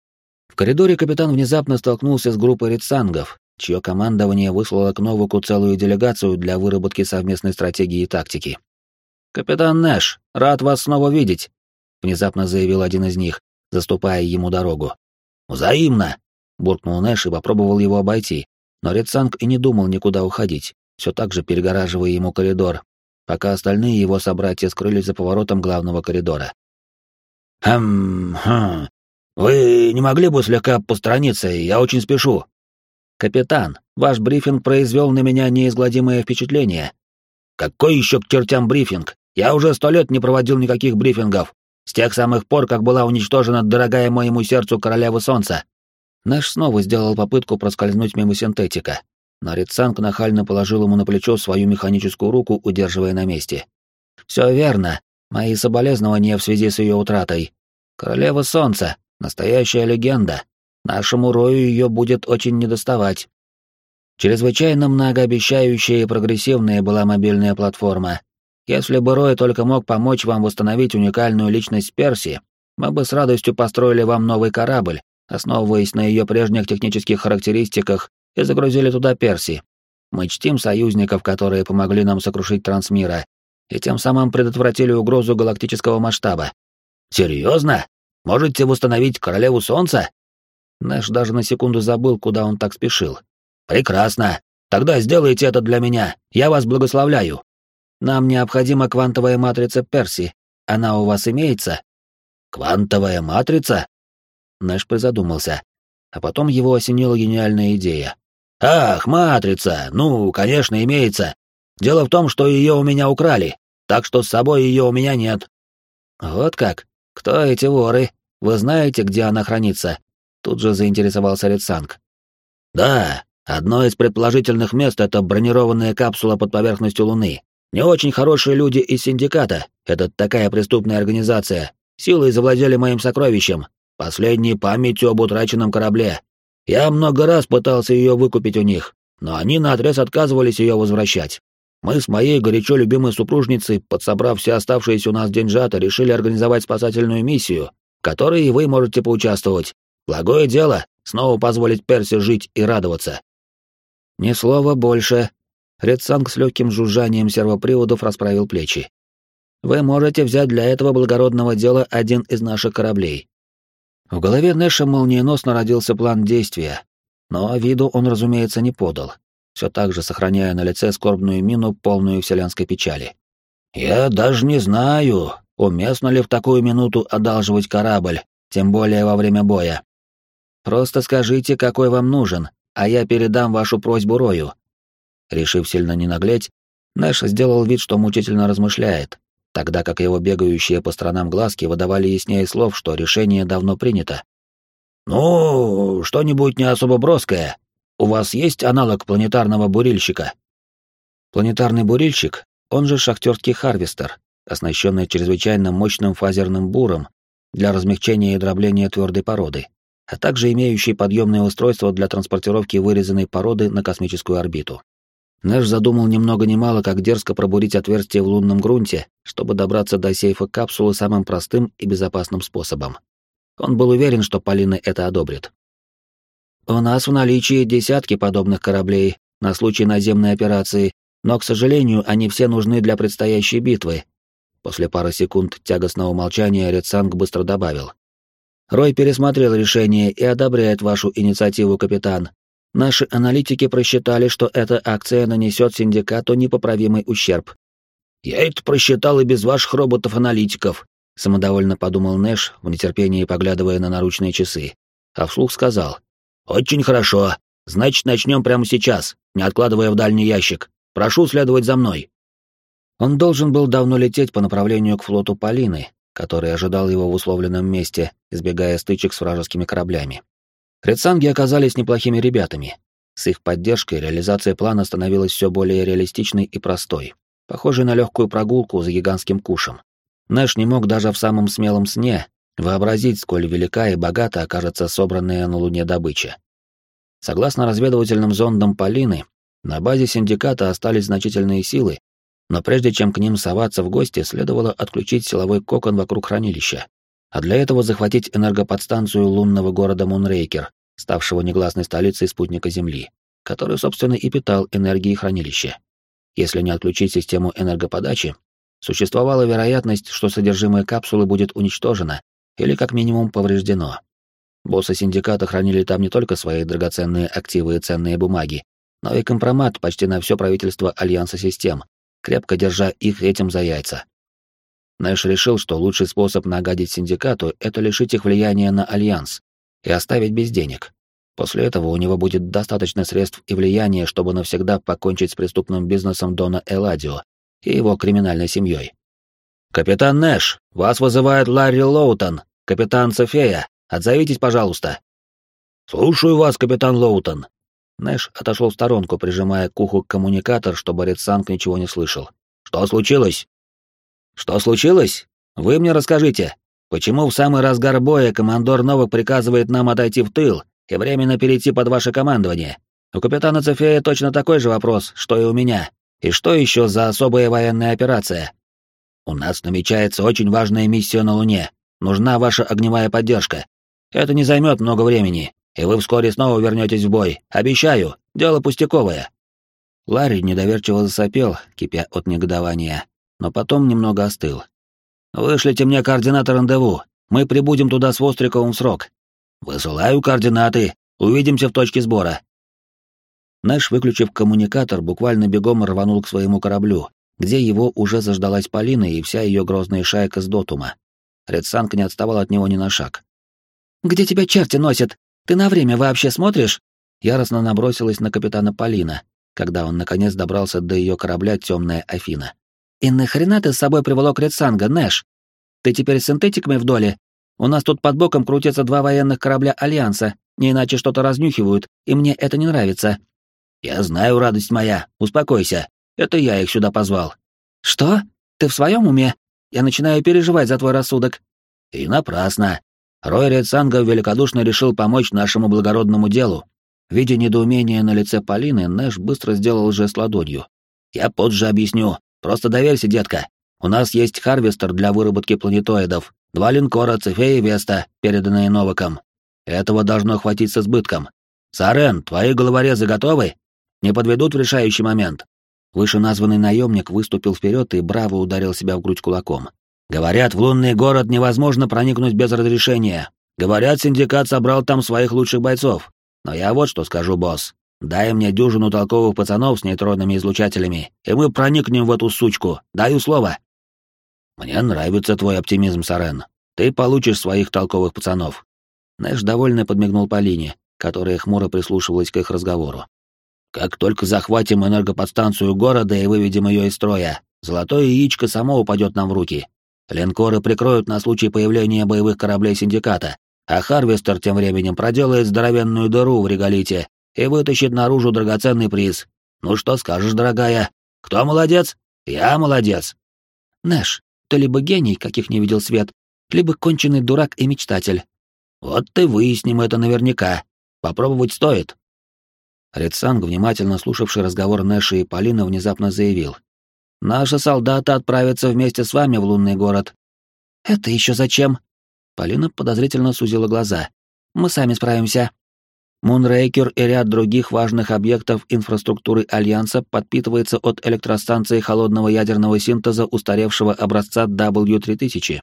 В коридоре капитан внезапно столкнулся с группой редсангов, чье командование выслало к Новаку целую делегацию для выработки совместной стратегии и тактики. «Капитан Нэш, рад вас снова видеть», — внезапно заявил один из них, заступая ему дорогу. «Взаимно!» — буркнул Нэш и попробовал его обойти, но Редсанг и не думал никуда уходить, все так же перегораживая ему коридор, пока остальные его собратья скрылись за поворотом главного коридора. «Хм, хм, вы не могли бы слегка посторониться, я очень спешу». «Капитан, ваш брифинг произвел на меня неизгладимое впечатление». «Какой еще к чертям брифинг? Я уже сто лет не проводил никаких брифингов. С тех самых пор, как была уничтожена дорогая моему сердцу королева солнца». Наш снова сделал попытку проскользнуть мимо синтетика, но Рицанг нахально положил ему на плечо свою механическую руку, удерживая на месте. «Все верно. Мои соболезнования в связи с ее утратой. Королева Солнца. Настоящая легенда. Нашему Рою ее будет очень недоставать. Чрезвычайно многообещающая и прогрессивная была мобильная платформа. Если бы Рой только мог помочь вам восстановить уникальную личность Перси, мы бы с радостью построили вам новый корабль, основываясь на ее прежних технических характеристиках, и загрузили туда Перси. Мы чтим союзников, которые помогли нам сокрушить Трансмира, и тем самым предотвратили угрозу галактического масштаба. Серьезно? Можете восстановить Королеву Солнца? Нэш даже на секунду забыл, куда он так спешил. Прекрасно. Тогда сделайте это для меня. Я вас благословляю. Нам необходима квантовая матрица Перси. Она у вас имеется? Квантовая матрица? Нэш призадумался, а потом его осенила гениальная идея. Ах, матрица. Ну, конечно, имеется. Дело в том, что ее у меня украли, так что с собой ее у меня нет. Вот как? Кто эти воры? Вы знаете, где она хранится? Тут же заинтересовался Рецанг. Да, одно из предположительных мест — это бронированная капсула под поверхностью Луны. Не очень хорошие люди из синдиката, это такая преступная организация, силой завладели моим сокровищем, последней памятью об утраченном корабле. Я много раз пытался ее выкупить у них, но они наотрез отказывались ее возвращать. Мы с моей горячо любимой супружницей, подсобрав все оставшиеся у нас деньжата, решили организовать спасательную миссию, в которой и вы можете поучаствовать. Благое дело — снова позволить Перси жить и радоваться. Ни слова больше. Редсанг с легким жужжанием сервоприводов расправил плечи. Вы можете взять для этого благородного дела один из наших кораблей. В голове Нэша молниеносно родился план действия, но виду он, разумеется, не подал все так же сохраняя на лице скорбную мину, полную вселенской печали. «Я даже не знаю, уместно ли в такую минуту одалживать корабль, тем более во время боя. Просто скажите, какой вам нужен, а я передам вашу просьбу Рою». Решив сильно не наглеть, Нэш сделал вид, что мучительно размышляет, тогда как его бегающие по сторонам глазки выдавали яснее слов, что решение давно принято. «Ну, что-нибудь не особо броское», у вас есть аналог планетарного бурильщика? Планетарный бурильщик, он же шахтерский харвестер, оснащенный чрезвычайно мощным фазерным буром для размягчения и дробления твердой породы, а также имеющий подъемное устройство для транспортировки вырезанной породы на космическую орбиту. Нэш задумал ни много ни мало, как дерзко пробурить отверстие в лунном грунте, чтобы добраться до сейфа капсулы самым простым и безопасным способом. Он был уверен, что Полина это одобрит. У нас в наличии десятки подобных кораблей на случай наземной операции, но, к сожалению, они все нужны для предстоящей битвы. После пары секунд тягостного молчания Редсанг быстро добавил. Рой пересмотрел решение и одобряет вашу инициативу, капитан. Наши аналитики просчитали, что эта акция нанесет синдикату непоправимый ущерб. Я это просчитал и без ваших роботов-аналитиков, самодовольно подумал Нэш, в нетерпении поглядывая на наручные часы, а вслух сказал. «Очень хорошо. Значит, начнем прямо сейчас, не откладывая в дальний ящик. Прошу следовать за мной». Он должен был давно лететь по направлению к флоту Полины, который ожидал его в условленном месте, избегая стычек с вражескими кораблями. Редсанги оказались неплохими ребятами. С их поддержкой реализация плана становилась все более реалистичной и простой, похожей на легкую прогулку за гигантским кушем. Нэш не мог даже в самом смелом сне вообразить, сколь велика и богата окажется собранная на Луне добыча. Согласно разведывательным зондам Полины, на базе синдиката остались значительные силы, но прежде чем к ним соваться в гости, следовало отключить силовой кокон вокруг хранилища, а для этого захватить энергоподстанцию лунного города Мунрейкер, ставшего негласной столицей спутника Земли, который, собственно, и питал энергией хранилища. Если не отключить систему энергоподачи, существовала вероятность, что содержимое капсулы будет уничтожено или как минимум повреждено. Боссы синдиката хранили там не только свои драгоценные активы и ценные бумаги, но и компромат почти на все правительство Альянса систем, крепко держа их этим за яйца. Нэш решил, что лучший способ нагадить синдикату — это лишить их влияния на Альянс и оставить без денег. После этого у него будет достаточно средств и влияния, чтобы навсегда покончить с преступным бизнесом Дона Эладио и его криминальной семьей. «Капитан Нэш, вас вызывает Ларри Лоутон, капитан Софея. Отзовитесь, пожалуйста». «Слушаю вас, капитан Лоутон». Нэш отошел в сторонку, прижимая к уху коммуникатор, чтобы Редсанг ничего не слышал. «Что случилось?» «Что случилось? Вы мне расскажите. Почему в самый разгар боя командор Новак приказывает нам отойти в тыл и временно перейти под ваше командование? У капитана Цефея точно такой же вопрос, что и у меня. И что еще за особая военная операция? У нас намечается очень важная миссия на Луне. Нужна ваша огневая поддержка. Это не займет много времени, и вы вскоре снова вернетесь в бой. Обещаю, дело пустяковое. Ларри недоверчиво засопел, кипя от негодования, но потом немного остыл. «Вышлите мне координаты рандеву. Мы прибудем туда с Востриковым в срок. Высылаю координаты. Увидимся в точке сбора». Нэш, выключив коммуникатор, буквально бегом рванул к своему кораблю, где его уже заждалась Полина и вся ее грозная шайка с Дотума. Редсанг не отставал от него ни на шаг. «Где тебя черти носят? Ты на время вообще смотришь?» Яростно набросилась на капитана Полина, когда он наконец добрался до ее корабля «Темная Афина». «И нахрена ты с собой приволок Редсанга, Нэш? Ты теперь с синтетиками в доле? У нас тут под боком крутятся два военных корабля Альянса, не иначе что-то разнюхивают, и мне это не нравится». «Я знаю, радость моя, успокойся. Это я их сюда позвал». «Что? Ты в своем уме? Я начинаю переживать за твой рассудок». «И напрасно. Рой Редсанга великодушно решил помочь нашему благородному делу, Видя недоумение на лице Полины, Нэш быстро сделал жест ладонью. «Я позже объясню. Просто доверься, детка. У нас есть харвестер для выработки планетоидов, два линкора Цефея и Веста, переданные Новаком. Этого должно хватить с избытком. Сарен, твои головорезы готовы? Не подведут в решающий момент?» Вышеназванный наемник выступил вперед и браво ударил себя в грудь кулаком. «Говорят, в лунный город невозможно проникнуть без разрешения. Говорят, синдикат собрал там своих лучших бойцов. Но я вот что скажу, босс. Дай мне дюжину толковых пацанов с нейтронными излучателями, и мы проникнем в эту сучку. Даю слово. Мне нравится твой оптимизм, Сарен. Ты получишь своих толковых пацанов. Нэш довольно подмигнул Полине, которая хмуро прислушивалась к их разговору. Как только захватим энергоподстанцию города и выведем ее из строя, золотое яичко само упадет нам в руки. Линкоры прикроют на случай появления боевых кораблей синдиката, а Харвестер тем временем проделает здоровенную дыру в реголите и вытащит наружу драгоценный приз. Ну что скажешь, дорогая? Кто молодец? Я молодец. Нэш, ты либо гений, каких не видел свет, либо конченый дурак и мечтатель. Вот ты выясним это наверняка. Попробовать стоит. Редсанг, внимательно слушавший разговор Нэша и Полины, внезапно заявил. «Наши солдаты отправятся вместе с вами в лунный город». «Это еще зачем?» Полина подозрительно сузила глаза. «Мы сами справимся». Мунрейкер и ряд других важных объектов инфраструктуры Альянса подпитывается от электростанции холодного ядерного синтеза устаревшего образца W3000.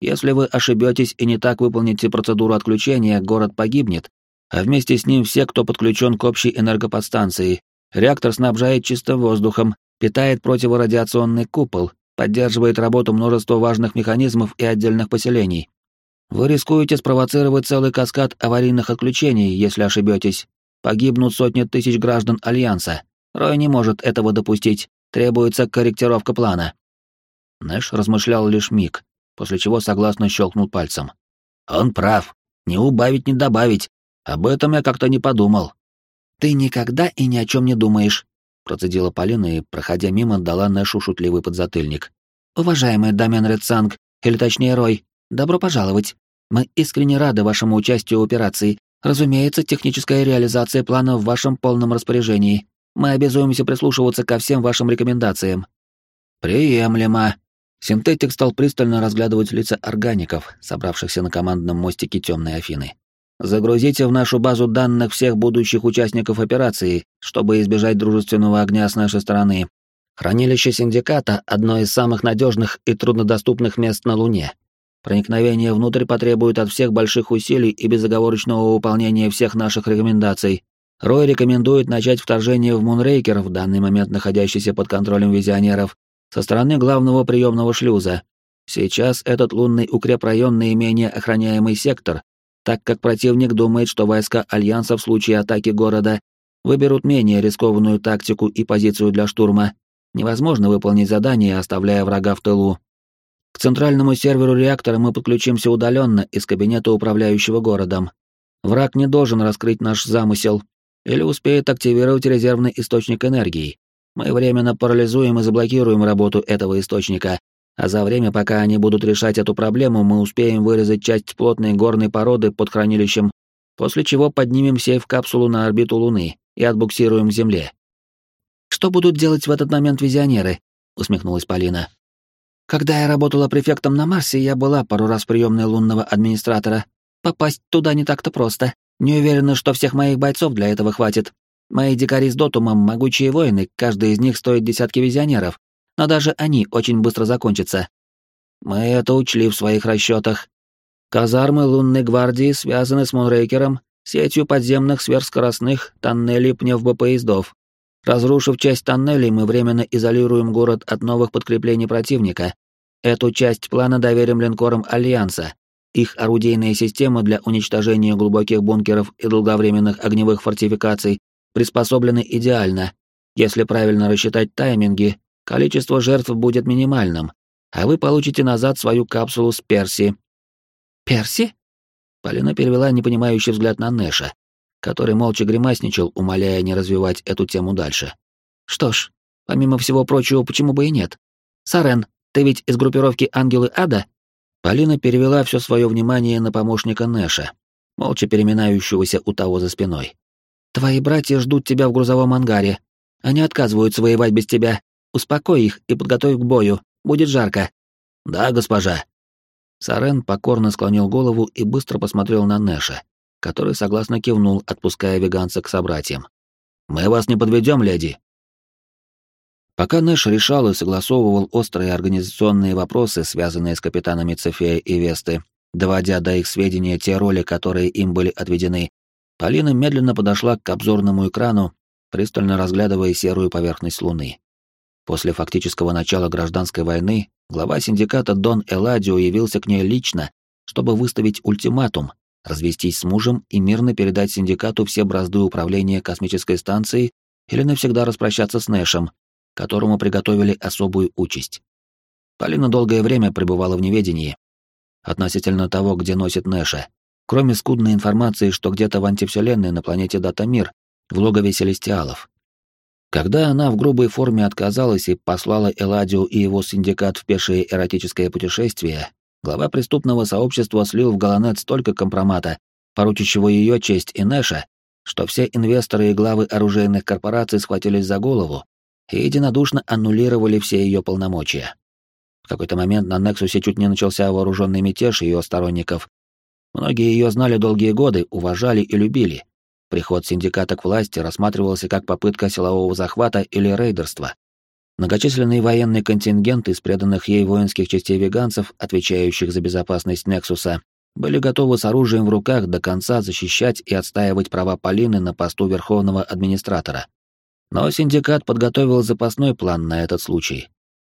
Если вы ошибетесь и не так выполните процедуру отключения, город погибнет, а вместе с ним все, кто подключен к общей энергоподстанции. Реактор снабжает чистым воздухом, питает противорадиационный купол, поддерживает работу множества важных механизмов и отдельных поселений. Вы рискуете спровоцировать целый каскад аварийных отключений, если ошибетесь. Погибнут сотни тысяч граждан Альянса. Рой не может этого допустить. Требуется корректировка плана. Нэш размышлял лишь миг, после чего согласно щелкнул пальцем. Он прав. Не убавить, не добавить. Об этом я как-то не подумал. Ты никогда и ни о чем не думаешь, процедила Полина и, проходя мимо, дала Нэшу шутливый подзатыльник. Уважаемый Дамен Редсанг, или точнее Рой, Добро пожаловать. Мы искренне рады вашему участию в операции. Разумеется, техническая реализация плана в вашем полном распоряжении. Мы обязуемся прислушиваться ко всем вашим рекомендациям. Приемлемо. Синтетик стал пристально разглядывать лица органиков, собравшихся на командном мостике Темной Афины. Загрузите в нашу базу данных всех будущих участников операции, чтобы избежать дружественного огня с нашей стороны. Хранилище Синдиката — одно из самых надежных и труднодоступных мест на Луне. Проникновение внутрь потребует от всех больших усилий и безоговорочного выполнения всех наших рекомендаций. Рой рекомендует начать вторжение в Мунрейкер, в данный момент находящийся под контролем визионеров, со стороны главного приемного шлюза. Сейчас этот лунный укрепрайон наименее охраняемый сектор, так как противник думает, что войска Альянса в случае атаки города выберут менее рискованную тактику и позицию для штурма. Невозможно выполнить задание, оставляя врага в тылу. К центральному серверу реактора мы подключимся удаленно из кабинета управляющего городом. Враг не должен раскрыть наш замысел или успеет активировать резервный источник энергии. Мы временно парализуем и заблокируем работу этого источника, А за время, пока они будут решать эту проблему, мы успеем вырезать часть плотной горной породы под хранилищем, после чего поднимем сейф-капсулу на орбиту Луны и отбуксируем к Земле. «Что будут делать в этот момент визионеры?» — усмехнулась Полина. «Когда я работала префектом на Марсе, я была пару раз приемной лунного администратора. Попасть туда не так-то просто. Не уверена, что всех моих бойцов для этого хватит. Мои дикари с дотумом — могучие воины, каждый из них стоит десятки визионеров, но даже они очень быстро закончатся. Мы это учли в своих расчетах. Казармы лунной гвардии связаны с Мунрейкером, сетью подземных сверхскоростных тоннелей пневмопоездов. Разрушив часть тоннелей, мы временно изолируем город от новых подкреплений противника. Эту часть плана доверим линкорам Альянса. Их орудийные системы для уничтожения глубоких бункеров и долговременных огневых фортификаций приспособлены идеально. Если правильно рассчитать тайминги, количество жертв будет минимальным, а вы получите назад свою капсулу с Перси. Перси? Полина перевела непонимающий взгляд на Нэша, который молча гримасничал, умоляя не развивать эту тему дальше. Что ж, помимо всего прочего, почему бы и нет? Сарен, ты ведь из группировки Ангелы Ада? Полина перевела все свое внимание на помощника Нэша, молча переминающегося у того за спиной. Твои братья ждут тебя в грузовом ангаре. Они отказываются воевать без тебя. Успокой их и подготовь к бою. Будет жарко. Да, госпожа. Сарен покорно склонил голову и быстро посмотрел на Нэша, который согласно кивнул, отпуская веганца к собратьям. Мы вас не подведем, леди. Пока Нэш решал и согласовывал острые организационные вопросы, связанные с капитанами Цефея и Весты, доводя до их сведения те роли, которые им были отведены, Полина медленно подошла к обзорному экрану, пристально разглядывая серую поверхность Луны. После фактического начала гражданской войны глава синдиката Дон Эладио явился к ней лично, чтобы выставить ультиматум, развестись с мужем и мирно передать синдикату все бразды управления космической станцией или навсегда распрощаться с Нэшем, которому приготовили особую участь. Полина долгое время пребывала в неведении относительно того, где носит Нэша, кроме скудной информации, что где-то в антивселенной на планете Датамир, в логове Селестиалов. Когда она в грубой форме отказалась и послала Эладио и его синдикат в пешее эротическое путешествие, глава преступного сообщества слил в Галанет столько компромата, поручащего ее честь и Нэша, что все инвесторы и главы оружейных корпораций схватились за голову и единодушно аннулировали все ее полномочия. В какой-то момент на Нексусе чуть не начался вооруженный мятеж ее сторонников, Многие ее знали долгие годы, уважали и любили. Приход синдиката к власти рассматривался как попытка силового захвата или рейдерства. Многочисленный военный контингент из преданных ей воинских частей веганцев, отвечающих за безопасность Нексуса, были готовы с оружием в руках до конца защищать и отстаивать права Полины на посту Верховного Администратора. Но синдикат подготовил запасной план на этот случай.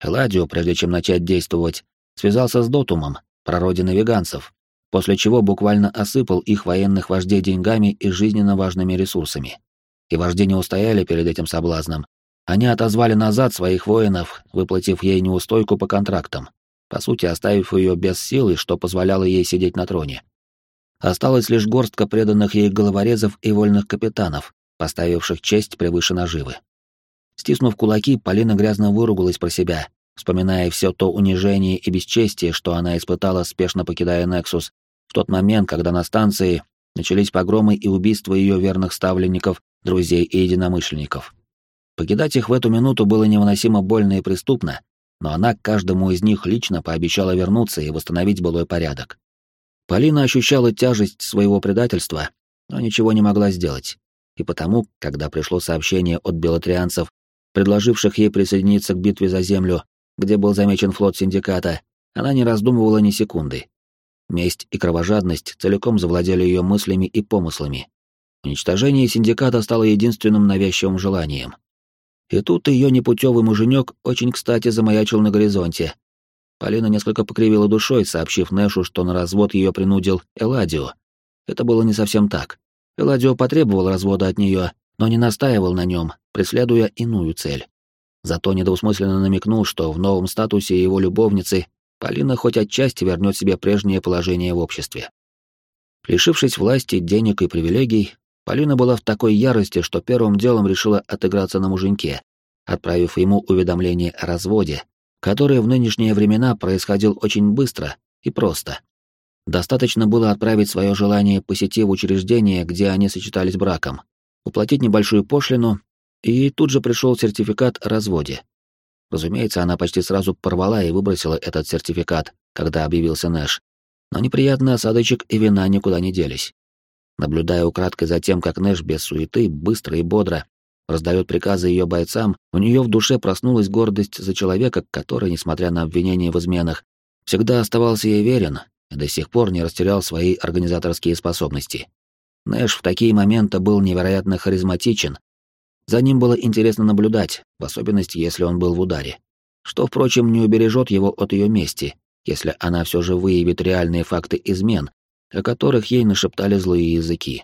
Эладио, прежде чем начать действовать, связался с Дотумом, прародиной веганцев, после чего буквально осыпал их военных вождей деньгами и жизненно важными ресурсами. И вожди не устояли перед этим соблазном. Они отозвали назад своих воинов, выплатив ей неустойку по контрактам, по сути оставив ее без силы, что позволяло ей сидеть на троне. Осталась лишь горстка преданных ей головорезов и вольных капитанов, поставивших честь превыше наживы. Стиснув кулаки, Полина грязно выругалась про себя, вспоминая все то унижение и бесчестие, что она испытала, спешно покидая Нексус, в тот момент, когда на станции начались погромы и убийства ее верных ставленников, друзей и единомышленников. Покидать их в эту минуту было невыносимо больно и преступно, но она каждому из них лично пообещала вернуться и восстановить былой порядок. Полина ощущала тяжесть своего предательства, но ничего не могла сделать. И потому, когда пришло сообщение от белотрианцев, предложивших ей присоединиться к битве за землю, где был замечен флот синдиката, она не раздумывала ни секунды. Месть и кровожадность целиком завладели ее мыслями и помыслами. Уничтожение синдиката стало единственным навязчивым желанием. И тут ее непутевый муженек очень кстати замаячил на горизонте. Полина несколько покривила душой, сообщив Нэшу, что на развод ее принудил Эладио. Это было не совсем так. Эладио потребовал развода от нее, но не настаивал на нем, преследуя иную цель. Зато недвусмысленно намекнул, что в новом статусе его любовницы Полина хоть отчасти вернет себе прежнее положение в обществе. Лишившись власти, денег и привилегий, Полина была в такой ярости, что первым делом решила отыграться на муженьке, отправив ему уведомление о разводе, который в нынешние времена происходил очень быстро и просто. Достаточно было отправить свое желание по сети в учреждение, где они сочетались браком, уплатить небольшую пошлину, и тут же пришел сертификат о разводе. Разумеется, она почти сразу порвала и выбросила этот сертификат, когда объявился Нэш. Но неприятный осадочек и вина никуда не делись. Наблюдая украдкой за тем, как Нэш без суеты, быстро и бодро раздает приказы ее бойцам, у нее в душе проснулась гордость за человека, который, несмотря на обвинения в изменах, всегда оставался ей верен и до сих пор не растерял свои организаторские способности. Нэш в такие моменты был невероятно харизматичен. За ним было интересно наблюдать, в особенности, если он был в ударе. Что, впрочем, не убережет его от ее мести, если она все же выявит реальные факты измен, о которых ей нашептали злые языки.